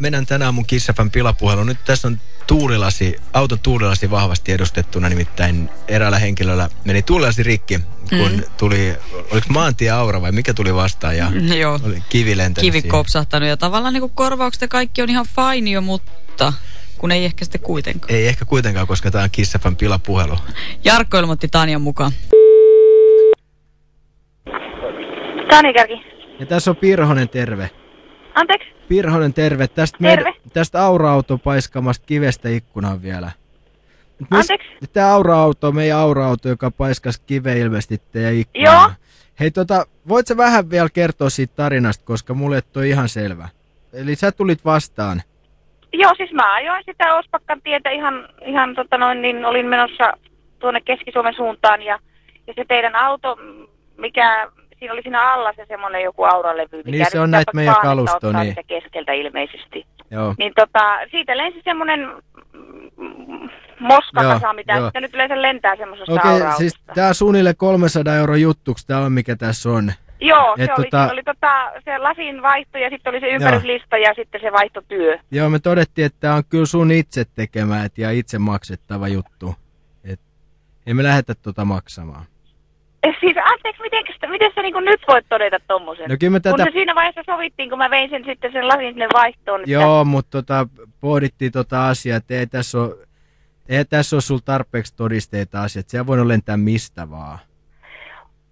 mennään tänään mun kissafan pilapuhelu. Nyt tässä on tuulilasi, auton tuulilasi vahvasti edustettuna, nimittäin eräällä henkilöllä meni tuulilasi rikki, kun mm. tuli, oliko maantie aura vai mikä tuli vastaan ja Mm, Joo. oli kivi lentänyt Kivi siihen. kopsahtanut ja tavallaan niin korvaukset ja kaikki on ihan fine jo, mutta kun ei ehkä sitten kuitenkaan. Ei ehkä kuitenkaan, koska tämä on kissafan pilapuhelu. Jarkko ilmoitti Tanjan mukaan. Tanikärki. Ja tässä on Pirhonen terve. Anteeksi? Pirhonen terve. Tästä, Terve. tästä aura-auto paiskamasta kivestä ikkunaan vielä. Anteeksi? Tämä aura-auto, meidän aura-auto, joka paiskas kive ilmeisesti teidän ikkunaan. Joo. Hei tota, voit sä vähän vielä kertoa siitä tarinasta, koska mulle et ole ihan selvä. Eli sä tulit vastaan. Joo, siis mä ajoin sitä Ospakkan tietä ihan, ihan tota noin, niin olin menossa tuonne Keski-Suomen suuntaan ja, ja se teidän auto, mikä, siinä oli siinä alla se semmoinen joku auralevy. mikä Niin, se on näitä meidän kalustoa, niin. keskeltä ilmeisesti. Joo. Niin tota, siitä lensi semmoinen mm, moskakasa, Joo, mitä joo. nyt yleensä lentää semmoisesta Okei, aura siis tää on suunnilleen 300 euro juttuksi, tää on mikä tässä on. Joo, et se oli, tota- oli tota, se lasin vaihto ja sitten oli se ympäryslista ja sitten se vaihtotyö. Joo, me todettiin, että tää on kyllä sun itse tekemä ja itse maksettava juttu. Et ei me lähetä tota maksamaan. Eh, Siis anteeksi, miten, miten sä niin nyt voit todeta tommosen? No kyllä me Kun tätä... se siinä vaiheessa sovittiin, kun mä vein sen sitten sen lasin sinne vaihtoon. että- Joo, mutta tota, pohdittiin tota asiaa, että ei tässä ole, ei tässä ole sulla tarpeeksi todisteita asiat. Siellä voinut lentää mistä vaan.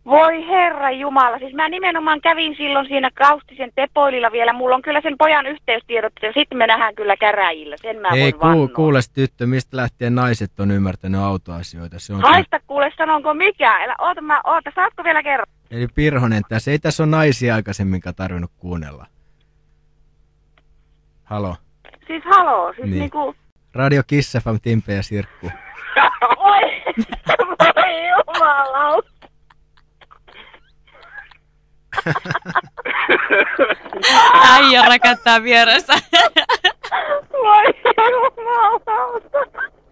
Voi herra Jumala, siis mä nimenomaan kävin silloin siinä Kaustisen tepoililla vielä. Mulla on kyllä sen pojan yhteystiedot ja sitten me nähdään kyllä käräjillä, sen mä ei, voin vannoa. kuule tyttö, mistä lähtien naiset on ymmärtänyt autoasioita. Se on Haista kuule, sanonko mikä? Älä, oota, mä, oota, saatko vielä kerran? Eli Pirhonen tässä, ei tässä ole naisia aikaisemminkaan tarvinnut kuunnella. Halo. Siis haloo, siis Niin. niinku... Radio Kiss FM, Timpe ja Sirkku. Oi, voi Jumala. Äijä räkättää vieressä. Voi Jumala.